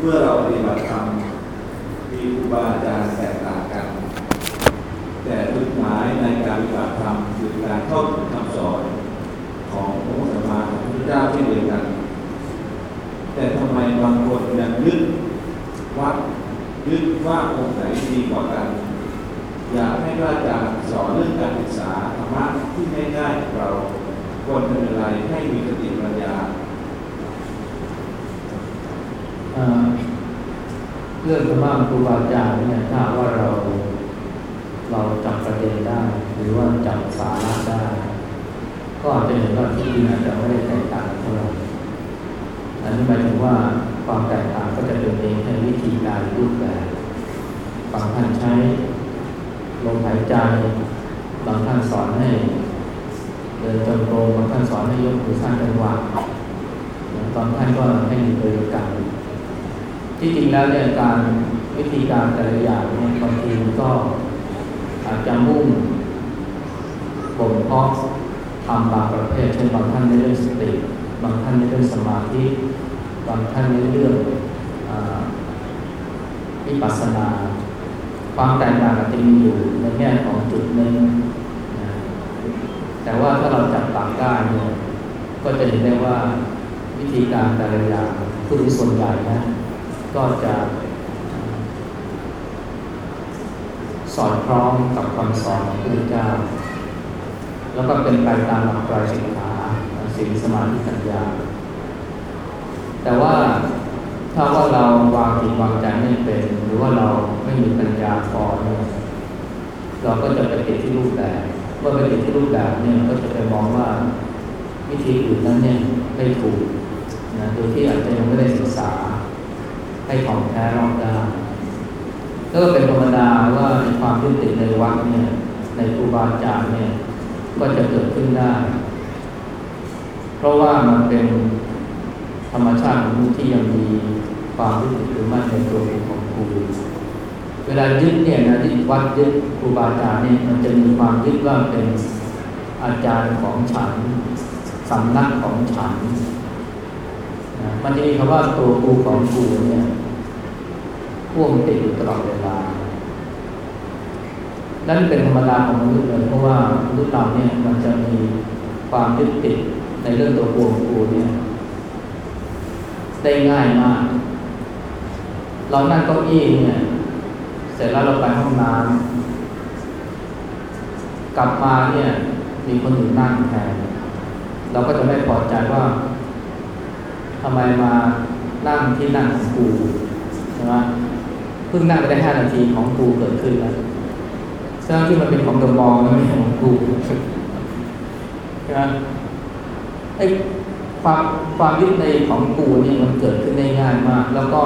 เมื่อเราปฏิบัติธรรมมีครูบาอาจารย์แตกต่างกัน แต่จุดหมายในการปฏิบัติธรรมคือการเข้าถึงคำสอนของพระพุทธมาของพระพุทธเจ้าเช่นเดียวกัน แต่ทำไมบางคนยังยึดวัดยึดว่าองค์ไหนดีกว่ากัน อยากให้พระอาจารย์สอนเรื่องการศึกษาธรรมะที่ง่ายๆเราควรทำอะไรให้มีสติปัญญา เรื่องธรรมะครูบาอาจารย์เนี่ยถ้าว่าเราเราจับประเด็นได้ หรือว่าจับสาระได้ ก็อาจจะเห็นว่าที่จริงอาจจะไม่ได้แตกต่างกันเท่าไหร่อันนี้หมายถึงว่าความแตกต่างก็จะเป็นเองแค่วิธีการรูปแบบบางท่านใช้ลมหายใจบางท่านสอนให้เดินจงกรมบางท่านสอนให้ยกมือสร้างจังหวะตอนท่านก็ให้มีบริกรรม ที่จริงแล้วเนี่ยการวิธีการแต่ละอย่างเนี่ยบางทีมันก็อาจจะมุ่งบ่มเพาะทำบางประเภทเช่นบางท่านในเรื่องสติ บางท่านในเรื่องสมาธิ บางท่านในเรื่องวิปัสสนา ความแตกต่างอาจจะมีอยู่ในแง่ของจุดหนึ่งแต่ว่าถ้าเราจับต่างได้เนี่ยก็จะเห็นได้ว่าวิธีการแต่ละอย่างผู้ที่ส่วนใหญ่นะ ก็จะสอดคล้องกับคำสอนของพระพุทธเจ้า แล้วก็เป็นไปตามหลักไตรสิกขาศีลสมาธิปัญญา แต่ว่าถ้าว่าเราวางจิตวางใจไม่เป็น หรือว่าเราไม่มีปัญญาพอเนี่ยเราก็จะไปติดที่รูปแบบเมื่อไปติดที่รูปแบบเนี่ยก็จะไปมองว่าวิธีอื่นนั้นเนี่ยไม่ถูกนะโดยที่อาจจะยังไม่ได้ศึกษา ให้ของแท้รอบด้านแล้วก็เป็นธรรมดาว่าในความยึดติดในวัดเนี่ย ในครูบาอาจารย์เนี่ย ก็จะเกิดขึ้นได้ เพราะว่ามันเป็นธรรมชาติของมนุษย์ที่ยังมีความยึดติดหรือมั่นในตัวเองของครูเวลายึดเนี่ยนะที่วัดยึดครูบาอาจารย์เนี่ยมันจะมีความยึดว่าเป็นอาจารย์ของฉันสำนักของฉัน มันจะมีคำว่าตัวครูของครูเนี่ยพ่วงติดอยู่ตลอดเวลา นั่นเป็นธรรมดาของมนุษย์เลยเพราะว่ามนุษย์เราเนี่ยมันจะมีความยึดติดในเรื่องตัวครูของครูเนี่ยได้ง่ายมาก เรานั่งเก้าอี้เนี่ย เสร็จแล้วเราไปห้องน้ำกลับมาเนี่ยมีคนอื่นนั่งแทนเราก็จะไม่พอใจว่า ทำไมมานั่งที่นั่งของกูใช่ไหมเพิ่งนั่งไปได้ห้านาทีของกูเกิดขึ้นแล้วซึ่งที่มันเป็นของเดอะมอลล์มันไม่ใช่ของกูใช่ไหมไอ้ความความยึดในของกูเนี่ยมันเกิดขึ้นได้ง่ายมาก แล้วก็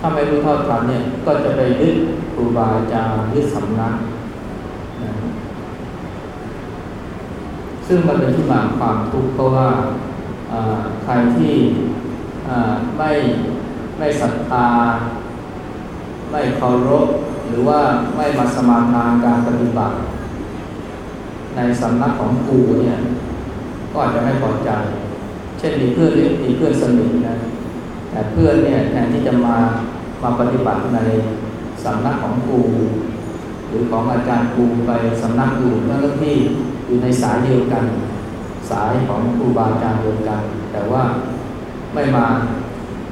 ถ้าไม่รู้เท่าทันเนี่ย ก็จะไปยึดครูบาอาจารย์ยึดสำนักซึ่งมันเป็นที่มาความทุกข์เพราะว่า ใครที่ไม่ไม่ศรัทธาไม่เคารพหรือว่าไม่มาสมาทานการปฏิบัติ ในสำนักของครูเนี่ยก็อาจจะไม่พอใจ เช่นมีเพื่อนมีเพื่อนสนิทนะแต่เพื่อนเนี่ยแทนที่จะมามาปฏิบัติในสำนักของครูหรือของอาจารย์ครูไปสำนักอื่นทั้งที่อยู่ในสายเดียวกัน สายของครูบาอาจารย์เดียวกัน แต่ว่าไม่มา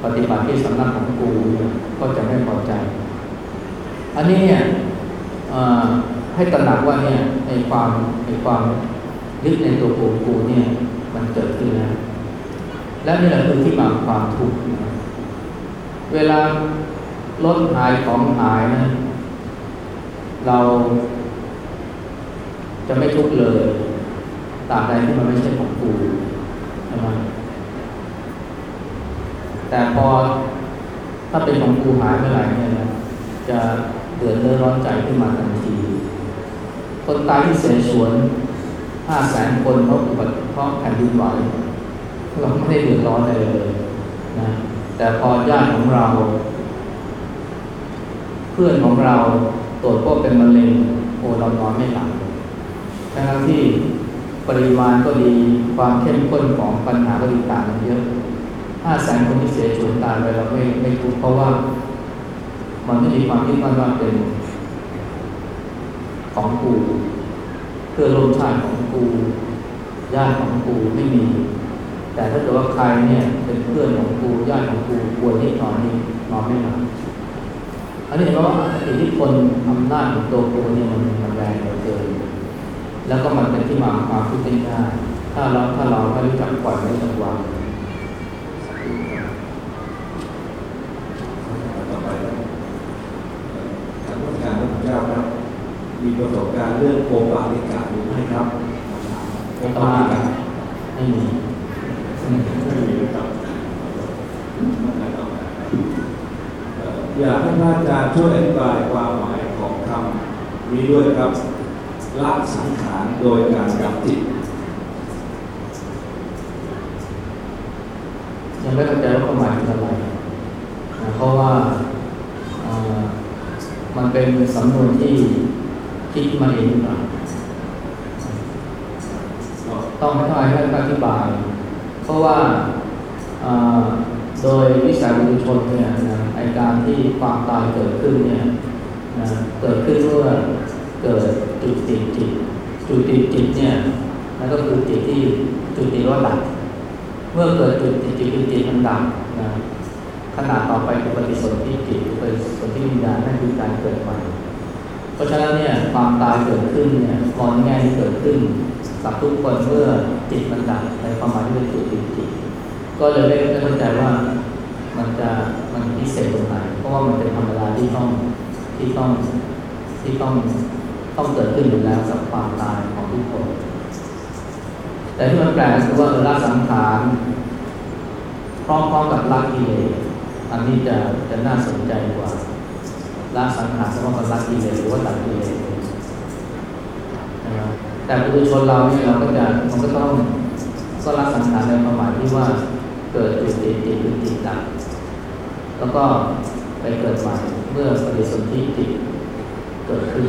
ปฏิบัติที่สำนักของครูก็จะไม่พอใจ อันนี้เนี่ยให้ตระหนักว่าเนี่ยในความในความยึดในตัวครูครูเนี่ยมันเกิดขึ้นแล้วและนี่แหละคือที่มาความทุกข์เวลารถหายของหายนะเราจะไม่ทุกข์เลย ตาบใดที่มันไม่ใช่ของกูใช่ไหมแต่พอถ้าเป็นของกูหายเมื่อไหร่เนี่ยนะจะเดือดเนื้อร้อนใจขึ้นมาทันที คนตายที่เสียชวนห้าแสนคนเพราะอุบัติเพราะแผ่นดินไหวเราไม่ได้เดือดร้อนอะไรเลยนะแต่พอญาติของเรา เพื่อนของเราตรวจพบเป็นมะเร็งโอ้เรานอนไม่หลับทั้งที่ ปริมาณก็ดีความเข้มข้นของปัญหาก็ดีต่างกันเยอะห้าแสนคนที่เสียสูญตายไปเราไม่ไม่ทุกเพราะว่า มันไม่มีความคิดว่าว่าเป็น ของกูเพื่อร่วมชาติของกูญาติของกูไม่มี แต่ถ้าเกิดว่าใครเนี่ยเป็นเพื่อนของกูญาติของกูป่วยนิดหน่อยนี่นอนไม่หลับอันนี้เห็นไหมว่าอิทธิพลอำนาจของตัวกูเนี่ยมันมันแรงเหลือเกิน แล้วก็มันเป็นที่มาของความคิดได้ถ้าเราถ้าเราไม่รู้จักปล่อยไม่รู้จักวางต่อไปทานผู้การพระเจ้าครับมีประสบการณ์เรื่องโกปาลิกาหรือไม่ครับโกปาลิกาไม่มีไม่มีครับอยากให้พระอาจารย์ช่วยอธิบายความหมายของคำนี้ด้วยครับ ละสังขารโดยการดับจิตยังไม่เข้าใจว่าความหมายคืออะไรนะเพราะว่ามันเป็นสำนวนที่คิดมาเองหรือเปล่าต้องให้ให้อธิบาย เพราะว่าโดยวิสัยบุคชนเนี่ยนะไอการที่ความตายเกิดขึ้นเนี่ยนะเกิดขึ้นเมื่อ เกิดจุดติดจิตจุดติดจิตเนี่ยนั่นก็คือจิตที่จุดติดว่าดับเมื่อเกิดจุดติดจิตจุดติดมันดับนะขนาดต่อไปคือปฏิสนธิจิตหรือปฏิสนธิวิญญาณนั่นคือการเกิดใหม่ เพราะฉะนั้นเนี่ยความตายเกิดขึ้นเนี่ยมองง่ายที่เกิดขึ้นกับทุกคนเมื่อจิตมันดับในความหมายที่เป็นจุดติดจิตก็เลยได้เข้าใจว่ามันจะมันพิเศษตรงไหนเพราะว่ามันเป็นธรรมดาที่ต้องที่ต้องที่ต้อง ต้องเกิดขึ้นอยู่แล้วกับความตายของทุกคน แต่ที่มันแปลกคือว่าเออละสังขารพร้อมๆกับละกิเลสอันนี้จะจะน่าสนใจกว่าละสังขารพร้อมกับละกิเลสหรือว่าตัดกิเลสแต่ปุถุชนเราเนี่ยเราก็จะมันก็ต้องก็ละสังขารในความหมายที่ว่าเกิดจุดติดติดจุดติดดับแล้วก็ไปเกิดใหม่เมื่อปฏิสนธิจิตเกิดขึ้น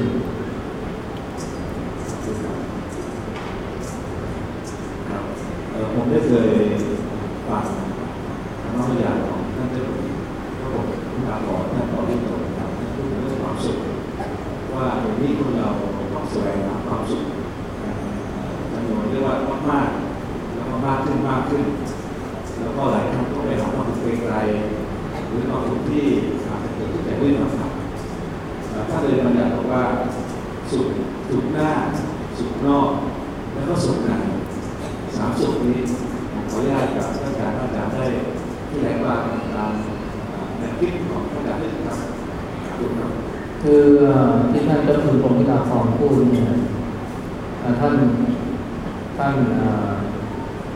ครับเอ่อ ผมได้เคยฟังคำนิยามของท่านเจ้าคุณพระองค์พระบอกท่านตอนที่ตรงครับท่านพูดเรื่องความสุขว่าเดี๋ยวนี้คนเราต้องแสวงหาความสุขจำนวนเรียกว่ามากๆแล้วก็มากขึ้นมากขึ้น แล้วก็หลายครั้งก็ไปหาความสุขไกลหรือความสุขที่อาจจะเกิดขึ้นแต่ด้วยความสัมถ้าเลยบัญญัติบอกว่าสุขสุขหน้า สุขนอก แล้วก็สุขในสามสุขนี้ผมขออนุญาตกับท่านอาจารย์ท่านอาจารย์ได้ที่แหลงว่าตามแนวคิดของท่านอาจารย์ด้วยครับขอบคุณครับ คือที่ท่านเจ้าคุณพรหมิดาทองพูดเนี่ยเอ่อ ท่านท่าน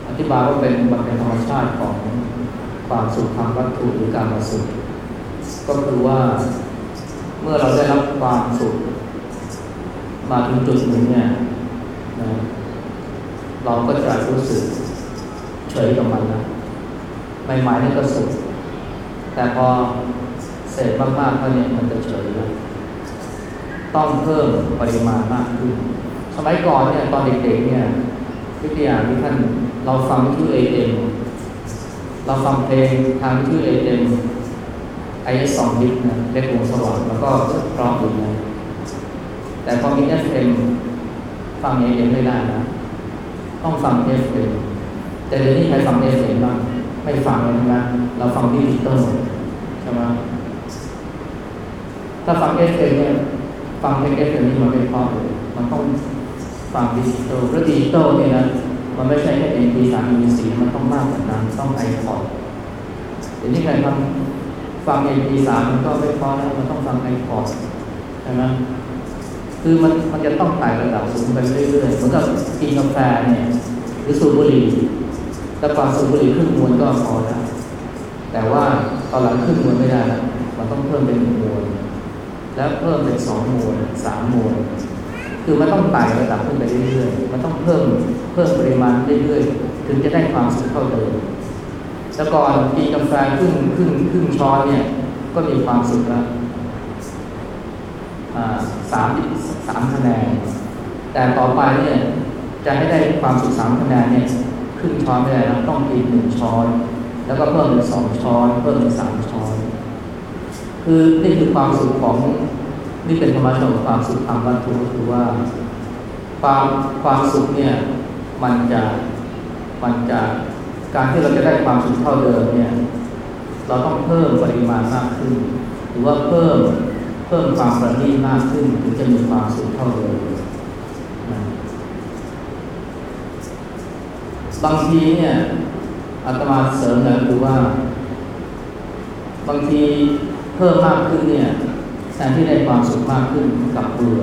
อธิบายว่าเป็นมันเป็นธรรมชาติของความสุขทางวัตถุหรือการมาสุข ก็คือว่าเมื่อเราได้รับความสุข มาถึงจุดหนึ่งเนี่ยนะเราก็จะรู้สึกเฉยกับมันนะใหม่ๆนี่ก็สุข แต่พอเสร็จมากๆเขาเนี่ยมันจะเฉยแล้วต้องเพิ่มปริมาณมากขึ้น สมัยก่อนเนี่ยตอนเด็กๆเนี่ยวิทยาที่ท่านเราฟังวิทยุเอเอ็มเราฟังเพลงทางวิทยุเอเอ็มไอเอสสองดิสนะเล็กวงสว่างแล้วก็ร้องอยู่นะแต่พอมีเอฟเอ็มฟังเอเอ็มไม่ได้นะต้องฟังเอฟเอ็มแต่เดี๋ยวนี้ใครฟังเอฟเอ็มบ้างไม่ฟังเลยนะเราฟังดิจิตอลใช่ไหมถ้าฟังเอฟเอ็มเนี่ยฟังเพลงเอฟเอ็มนี่มันไม่พอเลยมันต้อง ฟังดิจิตอลแล้วดิจิตอลเนี่ยนะมันไม่ใช่แค่เอ็มพีสามเอ็มพีสี่มันต้องมากกว่านั้นต้องไอพอดเดี๋ยวนี้ใครฟังฟังไอ MP3 มันก็ไม่พอแล้วมันต้องฟังไอพอดใช่ไหมคือมันมันจะต้องไต่ระดับสูงไปเรื่อยๆเหมือนกับกินกาแฟเนี่ยหรือสูบบุหรี่แต่ก่อนสูบบุหรี่ครึ่งมวนก็พอแล้วแต่ว่าตอนหลังครึ่งมวนไม่ได้แล้วมันต้องเพิ่มเป็นหนึ่งมวนแล้วเพิ่มเป็นสองมวลสามมวล คือมันต้องไต่ระดับขึ้นไปเรื่อยๆ มันต้องเพิ่มเพิ่มปริมาณเรื่อยๆ ถึงจะได้ความสุขเท่าเดิมแต่ก่อนกินกาแฟครึ่งครึ่งครึ่งช้อนเนี่ย ก็มีความสุขแล้วสามสามคะแนน แต่ต่อไปเนี่ยจะให้ได้ความสุขสามคะแนนเนี่ยครึ่งช้อนไม่ได้แล้วต้องกินหนึ่งช้อน แล้วก็เพิ่มเป็นสองช้อน เพิ่มเป็นสามช้อน คือนี่คือความสุขของ นี่เป็นธรรมชาติของความสุขทางวัตถุก็คือว่า ความความสุขเนี่ยมันจะมันจะการที่เราจะได้ความสุขเท่าเดิมเนี่ย เราต้องเพิ่มปริมาณมากขึ้น หรือว่าเพิ่มเพิ่มความประณีตมากขึ้นถึงจะมีความสุขเท่าเดิมบางทีเนี่ยอาตมาเสริมนะคือว่า บางทีเพิ่มมากขึ้นเนี่ย แทนที่ได้ความสุขมากขึ้นกับเบื่อ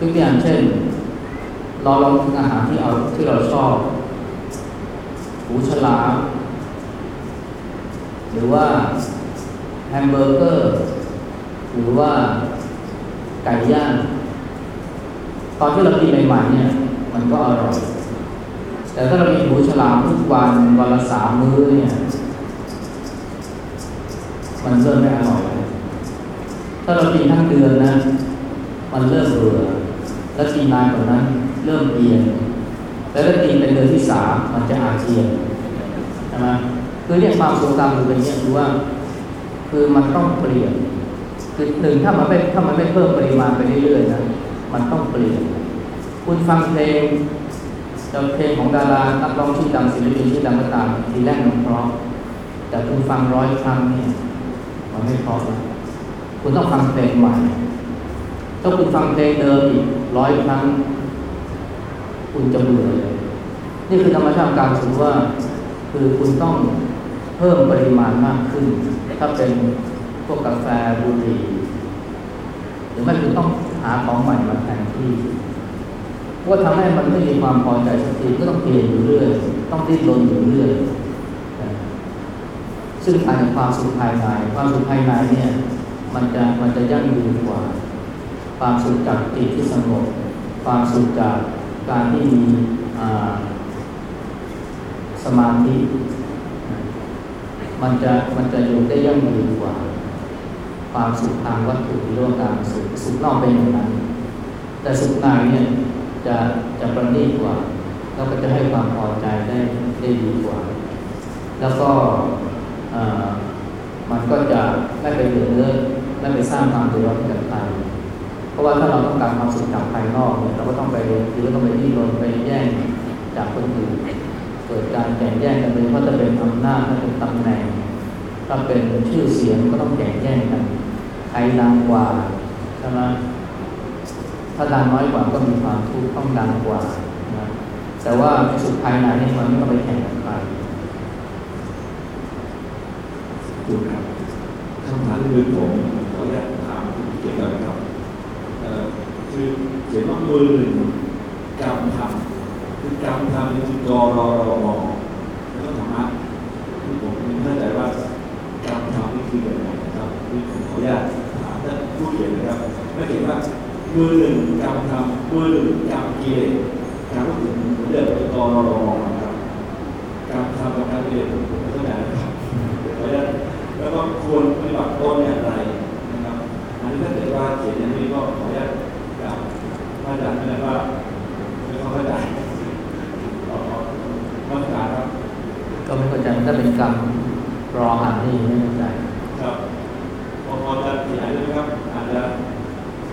ทุกอย่างเช่น เราลองกินอาหารที่เอาที่เราชอบหูฉลามหรือว่าแฮมเบอร์เกอร์ หรือว่าไก่ย่างตอนที่เรากินใหม่ๆเนี่ย มันก็อร่อย แต่ถ้าเรากินหูฉลามทุกวันวันละสามมื้อเนี่ย มันเริ่มไม่อร่อย ถ้าเรากินทั้งเดือนนะ มันเริ่มเบื่อแล้วกินานกว่านั้น เริ่มเอียนแล้วถ้ากินเป็นเดือนที่สามมันจะอาเจียนใช่ไหมคือเรียกความทรงจำคือเป็นอย่างนี้คือว่า คือมันต้องเปลี่ยนคือหนึ่งถ้ามันไม่ถ้ามันไม่เพิ่มปริมาณไปเรื่อยๆนะมันต้องเปลี่ยน คุณฟังเพลงจะเพลงของดารานักร้องชื่อดังศิลปินชื่อดังก็ตามทีแรกมันเพราะแต่คุณฟังร้อยครั้งเนี่ยมันไม่เพราะแล้ว คุณต้องฟังเพลงใหม่ ถ้าคุณฟังเพลงเดิมอีกร้อยครั้ง คุณจะเบื่อเลยนี่คือธรรมชาติการสูว่า คือคุณต้องเพิ่มปริมาณมากขึ้น ถ้าเป็นพวกกาแฟบุหรี่หรือไม่คุณต้องหาของใหม่มาแทนที่เพราะว่าทำให้มันไม่มีความพอใจสักทีก็ต้องเปลี่ยนอยู่เรื่อยต้องดิ้นรนอยู่เรื่อยซึ่งการความสุขภายในความสุขภายในเนี่ย มันจะมันจะยั่งยืนกว่า ความสุขจากจิตที่สงบความสุขจากการที่มีสมาธิมันจะมันจะอยู่ได้ยั่งยืนกว่า ความสุขทางวัตถุหรือว่าการสุขสุขนอกเป็นอย่างนั้น แต่สุขในเนี่ยจะจะประณีตกว่า แล้วก็จะให้ความพอใจได้ได้ดีกว่า แล้วก็มันก็จะไม่ไปเดือ ดเนื้อไปสร้างความเดือดร้อนกับใครเพราะว่าถ้าเราต้องการความสุขจากภายนอกเนี่ยเราก็ต้องไปหรือต้องไปดิ้นรนไปแย่งจากคนอื่นเกิดการแข่งแย่งกันเลยเพราะจะเป็นอำนาจถ้าเป็นตำแหน่งถ้าเป็นชื่อเสียงก็ต้องแข่งแย่งกันใครดังกว่าใช่ไหมถ้าดังน้อยกว่าก็มีความทุกข์ต้องดังกว่านะแต่ว่าสุดภายในนี่มันไม่ต้องไปแข่งกับใครถูกครับคำถามที่คือผมขออนุญาตถามเกี่ยวกับครับเอ่อคือเขียนว่ามือหนึ่งกำทำคือกำทำนี่คือกรอรอมอแล้วก็ธรรมะคือผมไม่เข้าใจว่ากำทำนี่คือแบบไหนนะครับนี่ผมขออนุญาตถามท่านผู้เขียนนะครับไม่เขียนว่ามือหนึ่งกำทำมือหนึ่งกำกิเลสการพูดถึงเรื่องกรอรอมอนะครับกำทำกับการกิเลสผมไม่เข้าใจนะครับ เพราะฉะนั้นแล้วก็ควรปฏิบัติตนอย่างไรนะครับ อันนี้ถ้าเกิดว่าเขียนอย่างนี้ก็ขออนุญาตกล่าวพระอาจารย์นะว่าไม่เข้าใจขอขอขอสการครับ ก็ไม่เข้าใจถ้าเป็นกรรมรออ่านนี่ไม่เข้าใจ ครับพอพอจะขยายได้ไหมครับ อาจจะ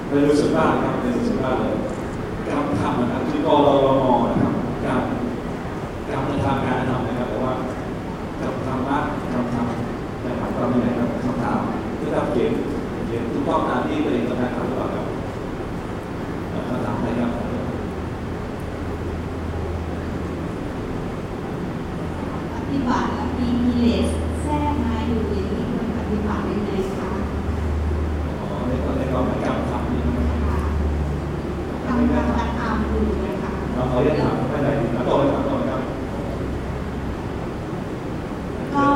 ไม่รู้สึกบ้างครับไม่รู้สึกบ้างเลยการทำนะครับคือกรรมนะครับการการในทางการทำนะครับแต่ว่ากับธรรมะกับธรรมจะหมายความว่าไงครับคำถามที่เราเขียนเขียนถูกต้องตามที่ตัวเองต้องการทำหรือเปล่าครับเอ่อคำถามอะไรครับ ปฏิบัติแล้วมีกิเลสแทรกมาอยู่อย่างนี้ควรปฏิบัติยังไงคะ อ๋อในตอนในความหมายการทำนี่นะครับ ค่ะทำการกระทำอยู่นะคะ เราขออนุญาตถามไม่ได้ถามต่อเลยถามต่อเลยครับ ก็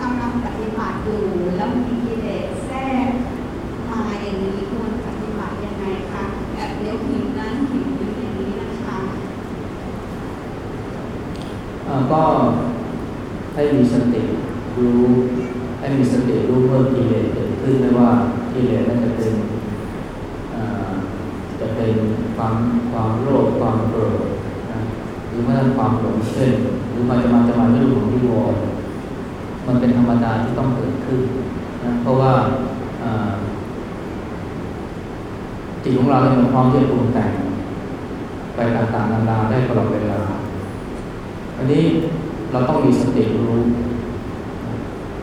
กำลังปฏิบัติอยู่แล้วมีกิเลสแทรกมาอย่างนี้ควรปฏิบัติยังไงคะแบบเดี๋ยวหิวนั้นหิวนี้อย่างนี้นะคะ อ่าก็ให้มีสติรู้ให้มีสติรู้เมื่อกิเลสเกิดขึ้นไม่ว่ากิเลสนั้นจะเป็นจะเป็นความความโลภความโกรธนะหรือแม้แต่ความหลงเช่นหรือมันจะมาจะมาด้วยรูปของนิวรณ์นมันเป็นธรรมดาที่ต้องเกิดขึ้นนะเพราะว่าจิตของเราเนี่ยมันพร้อมที่จะปรุงแต่งไปต่างๆนานาได้ตลอดเวลา อันนี้เราต้องมีสติรู้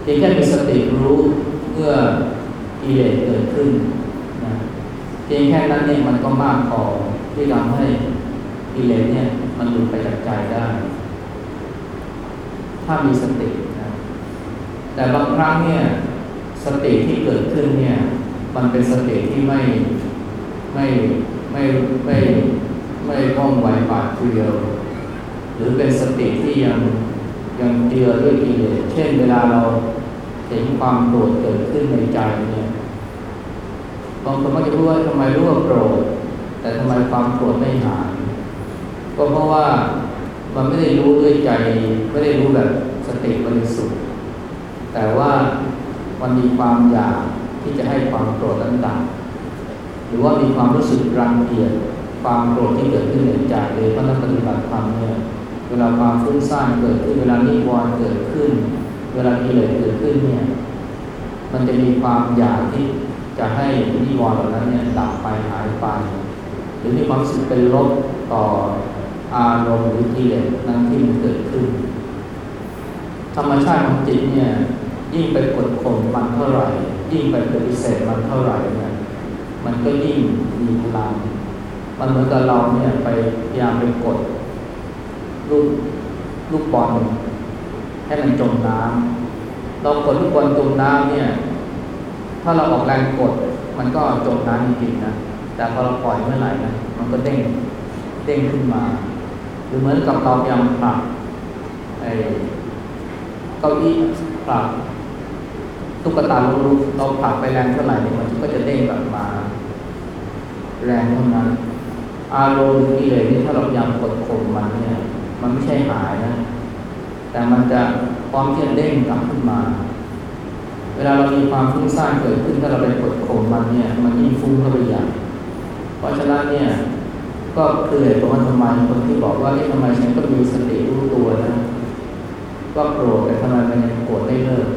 เพียงแค่มีสติรู้เมื่อกิเลสเกิดขึ้นนะเพียงแค่นั้นเนี่ยมันก็มากพอที่ทำให้กิเลสเนี่ยมันหลุดไปจากใจได้ ถ้ามีสตินะแต่บางครั้งเนี่ยสติที่เกิดขึ้นเนี่ย มันเป็นสติที่ไม่ไม่ไม่ไม่ไม่ว่องไวปาดเปรียว หรือเป็นสติที่ยังยังเจือด้วยกิเลสเช่นเวลาเราเห็นความโกรธเกิดขึ้นในใจเนี่ยบางคนก็จะพูดว่าทำไมรู้ว่าโกรธแต่ทำไมความโกรธไม่หายก็เพราะว่ามันไม่ได้รู้ด้วยใจ ไม่ได้รู้แบบสติบริสุทธิ์แต่ว่ามันมีความอยากที่จะให้ความโกรธนั้นดับหรือว่ามีความรู้สึกรังเกียจความโกรธที่เกิดขึ้นในใจเลยเพราะนักปฏิบัติธรรมเนี่ย เวลาความฟุ้งซ่านเกิดขึ้น เวลานิวรณ์เกิดขึ้น เวลากิเลสเกิดขึ้นเนี่ย มันจะมีความอยากที่จะให้นิวรณ์เหล่านั้นเนี่ยดับไปหายไป หรือมีความรู้สึกเป็นลบต่ออารมณ์หรือกิเลสนั้นที่มันเกิดขึ้น ธรรมชาติของจิตเนี่ยยิ่งไปกดข่มมันเท่าไหร่ ยิ่งไปปฏิเสธมันเท่าไหร่เนี่ยมันก็ยิ่งมีพลังมันเหมือนกับเราเนี่ยไปพยายามไปกด ลูกลูกบอลให้มันจมน้ำเรากดลูกบอลจมน้ำเนี่ย ถ้าเราออกแรงกด มันก็จมน้ำจริงๆนะแต่พอเราปล่อยเมื่อไหร่นะมันก็เด้งเด้งขึ้นมา หรือเหมือนกับเราพยายามผลักไอ้เก้าอี้ผลักตุ๊กตาลูกเราผลักไปแรงเท่าไหร่นี่มันก็จะเด้งกลับมา แรงเท่านั้น อารมณ์กิเลสนี่ถ้าเราพยายามกดข่มมันเนี่ย มันไม่ใช่หายนะ แต่มันจะพร้อมที่จะเด้งกลับขึ้นมา เวลาเรามีความฟุ้งซ่านเกิดขึ้นถ้าเราไปกดข่มมันเนี่ยมันยิ่งฟุ้งเข้าไปใหญ่เพราะฉะนั้นเนี่ยก็คือเหตุผลว่าทำไมคนที่บอกว่าทำไมฉันก็มีสติรู้ตัวนะว่าโกรธแต่ทำไมมันยังโกรธไม่เลิก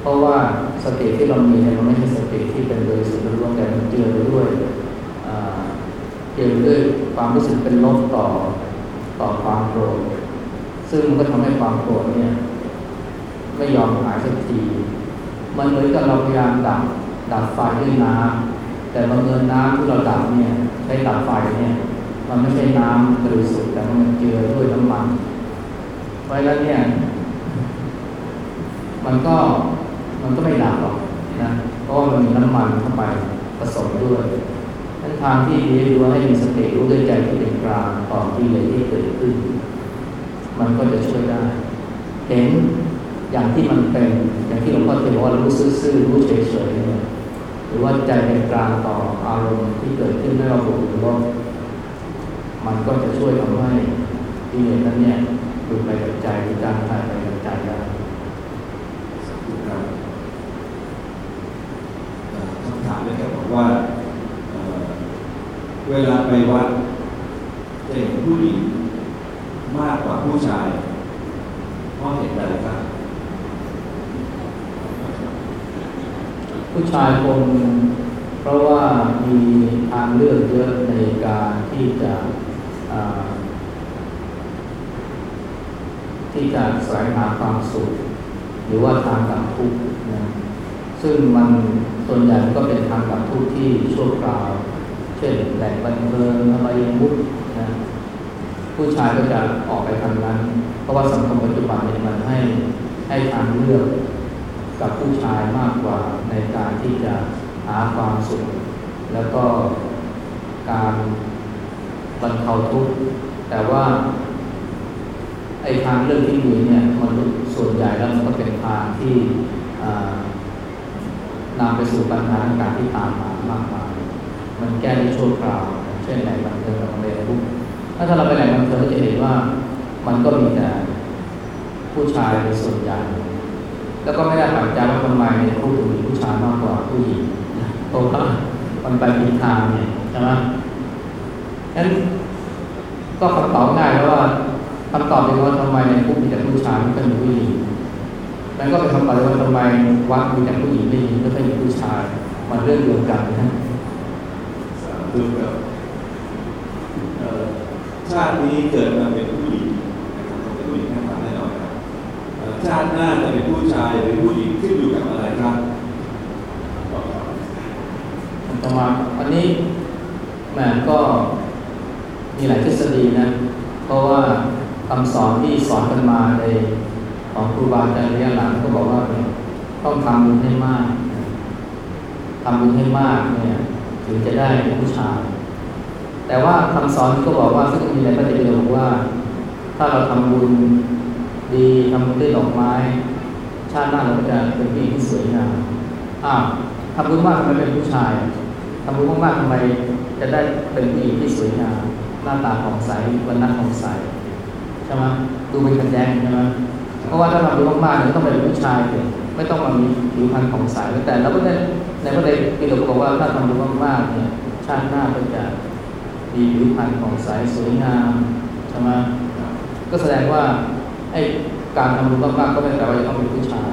เพราะว่าสติที่เรามีเนี่ยมันไม่ใช่สติที่เป็นโดยสุดล้วนแต่มันเจือด้วยเจือด้วยความรู้สึกเป็นลบต่อ ต่อความโกรธซึ่งมันก็ทำให้ความโกรธเนี่ย ไม่ยอมหายสักที มันเหมือนกับเราพยายามดับดับไฟด้วยน้ำแต่บางเงินน้ำที่เราดับเนี่ยใช้ดับไฟเนี่ย มันไม่ใช่น้ำบริสุทธิ์แต่มันเจือด้วยน้ำมัน เพราะฉะนั้นเนี่ย มันก็มันก็ไม่ดับหรอกนะเพราะว่ามันมีน้ำมันเข้าไปผสมด้วย ทางที่ดีดูว่าให้มีสติรู้ด้วยใจที่เป็นกลางต่อที่เลยที่เกิดขึ้น มันก็จะช่วยได้ เห็นอย่างที่มันเป็นอย่างที่หลวงพ่อเคยบอกว่ารู้ซื่อๆรู้เฉยๆเนี่ยหรือว่าใจเป็นกลางต่ออารมณ์ที่เกิดขึ้นไม่ว่าบุญหรือลบมันก็จะช่วยทำให้กิเลสนั้นเนี่ยดูไปกับใจหรือการทายไปกับใจได้ ครับคำถามเลยครับบอกว่า เวลาไปวัดจะเห็นผู้หญิงมากกว่าผู้ชายเพราะเหตุใดครับผู้ชายคงเพราะว่ามีทางเลือกเยอะในการที่จะที่จะแสวงหาความสุข หรือว่าทางดับทุกข์นะซึ่งมันส่วนใหญ่ก็เป็นทางดับทุกข์ที่ชั่วคราว เช่นแหล่งบันเทิงอบายมุขนะผู้ชายก็จะออกไปทางนั้น เพราะว่าสังคมปัจจุบันเนี่ยมันให้ให้ทางเลือกกับผู้ชายมากกว่าในการที่จะหาความสุข แล้วก็การบรรเทาทุกข์แต่ว่าไอ้ทางเลือกที่มีเนี่ยมันส่วนใหญ่แล้วมันก็เป็นทางที่นำไปสู่ปัญหาต่างๆที่ตามมามากมาย มันแก้ได้ชั่วคราว เช่นแหล่งบันเทิงโรงเรียนทุกถ้าถ้าเราไปแหล่งบันเทิงจะเห็นว่ามันก็มีแต่ผู้ชายเป็นส่วนใหญ่แล้วก็ไม่ได้ปัจจัยว่าทำไมในคุกถึงมีผู้ชายมากกว่าผู้หญิงเพราะว่ามันไปมีทางเนี่ยใช่ไหมงั้นก็คำตอบง่ายแล้วว่าคำตอบเป็นว่าทำไมในคุกมีแต่ผู้ชายไม่เป็นผู้หญิงเพมันก็เป็นคำตอบว่าทำไมวัดมีแต่ผู้หญิงไม่มีไม่ค่อยมีผู้ชาย มันเรื่องเดียวกันนะ สาธุครับชาตินี้เกิดมาเป็นผู้หญิงนะครับเป็นผู้หญิงแน่นอนแน่นอนครับชาติหน้าจะเป็นผู้ชายหรือผู้หญิงขึ้นอยู่กับอะไรครับครับต่อมาอันนี้แหมก็มีหลายทฤษฎีนะ เพราะว่าคำสอนที่สอนกันมาในของครูบาอาจารย์ระยหลังก็บอกว่าเนี่ยต้องทำบุญให้มากทำบุญให้มากเนี่ย ถึงจะได้เป็นผู้ชาย แต่ว่าคำสอนก็บอกว่าซึ่งมีในพระเตปิฎกบอกว่า ถ้าเราทำบุญดีทำบุญด้วยดอกไม้ ชาติหน้าเราก็จะเป็นผู้หญิงที่สวยงามอ้าวทำบุญมากทำไมเป็นผู้ชายทำบุญมากๆทำไมจะได้เป็นผู้หญิงที่สวยงามหน้าตาผ่องใสวันนั้นผ่องใสใช่ไหมดูเป็นขัดแย้งใช่ไหมเพราะว่าถ้าทำบุญมากๆเนี่ยต้องเป็นผู้ชายเลยไม่ต้องมามีผิวพรรณผ่องใสแต่เราก็ได้ ในพระเดชปิฎกบอกว่าถ้าทำบุญมากๆเนี่ยชาติหน้าก็จะมีผิวพรรณผ่องใสสวยงามใช่ไหมก็แสดงว่าไอ้การทำบุญมากๆก็ไม่ได้แปลว่าจะต้องเป็นผู้ชาย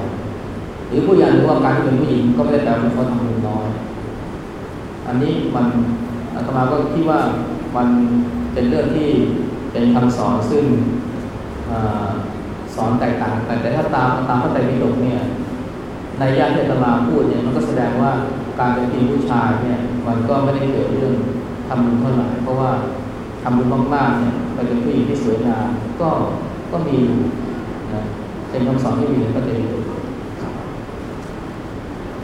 หรือผู้หญ่หรือว่าการที่เป็นผู้หญิงก็ไม่ได้แปลว่าเขาทำบุญน้อย อันนี้มันอาตมาก็คิดว่ามันเป็นเรื่องที่เป็นคำสอนซึ่งอสอนแตกต่างกันแต่ถ้าตามตามพระไตรปิฎกเนี่ยในญาติอาตมาพูดเนี่ย ดงว่าการเป็นผู้ผู้ชายเนี่ยมันก็ไม่ได้เกิดเรื่องทำบุญเท่าไหร่เพราะว่าทำบุญมากๆเนี่ยไปเป็นผู้หญิงที่สวยงามก็ก็มีอยู่นะเป็นคำสอนที่มีในพระเตปิฎก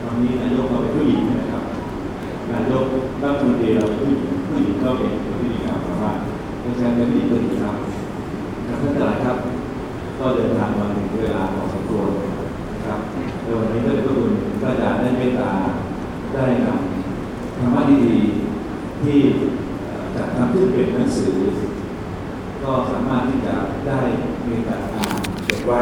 วันนี้นายกเราเป็นผู้หญิงนะครับนายกรัฐมนตรีเราผู้หญิงผู้หญิงก็เป็นผู้หญิงครับสามารถเพราะฉะนั้นเป็นผู้หญิงก็ดีครับครับท่านประธาครับ ก็เดินทางมาถึงเวลาของสมควรนะ ครับในวันนี้ก็ขอบคุณพระอาจารย์ได้เมตตาได้นำธรรมะดีๆที่จัดทำขึ้นเป็นหนังสือ ก็สามารถที่จะได้มีการอ่านเก็บไว้